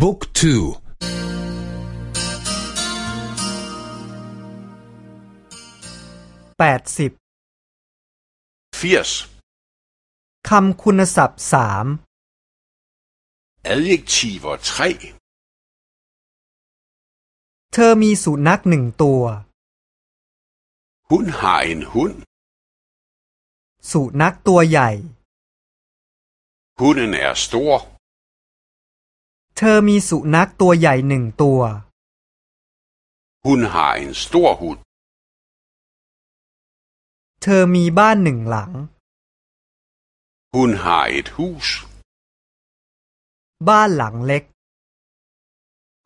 บุ๊กทูแปดสิบคำคุณศัพท์สาม adjektiver tre เธอมีสุนัขหนึ่งตัว Hun har en hund สุนัขตัวใหญ่ Hunden er stor เธอมีสุนัขตัวใหญ่หนึ่งตัว Hun har en stor hund เธอมีบ้านหนึ่งหลัง Hun har et hus บ้านหลังเล็ก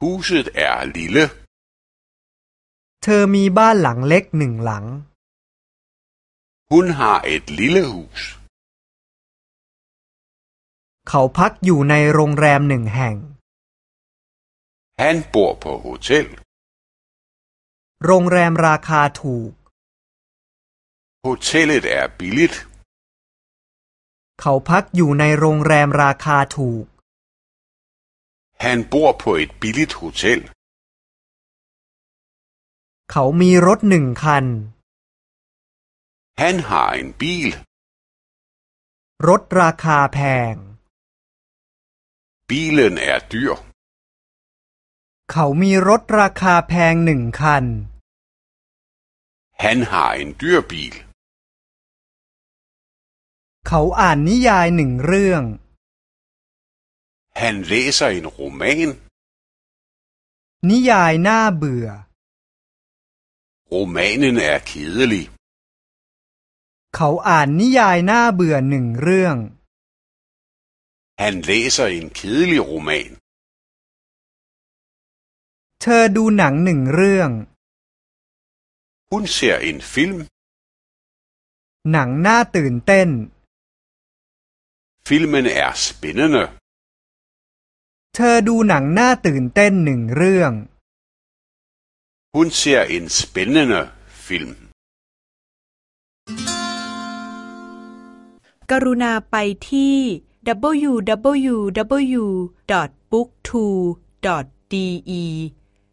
Huset er lille เธอมีบ้านหลังเล็กหนึ่งหลัง Hun har et lille hus เขาพักอยู่ในโรงแรมหนึ่งแห่ง Han bor på hotel โรงแรมราคาถูก Hotellet er billigt เขาพักอยู่ในโรงแรมราคาถูก Han bor på et billigt hotel เขามีรถหนึ่งคัน Han har en bil รถราคาแพง Bilen er dyr เขามีรถราคาแพงหนึ่งคัน Han har en dyr bil เขาอ่านนิยายหนึ่งเรื่อง Han læser en roman นิยายน่าเบื่อ Romanen er kedelig เขาอ่านนิยายน่าเบื่อหนึ่งเรื่อง Han læser en kedelig roman เธอดูหนังหนึ่งเรื่อง Hun ser en film หนังน่าตื่นเต้น Filmen er spændende เธอดูหนังน่าตื่นเต้นหนึ่งเรื่อง Hun ser en spændende film กรุณาไปที่ www.booktwo.de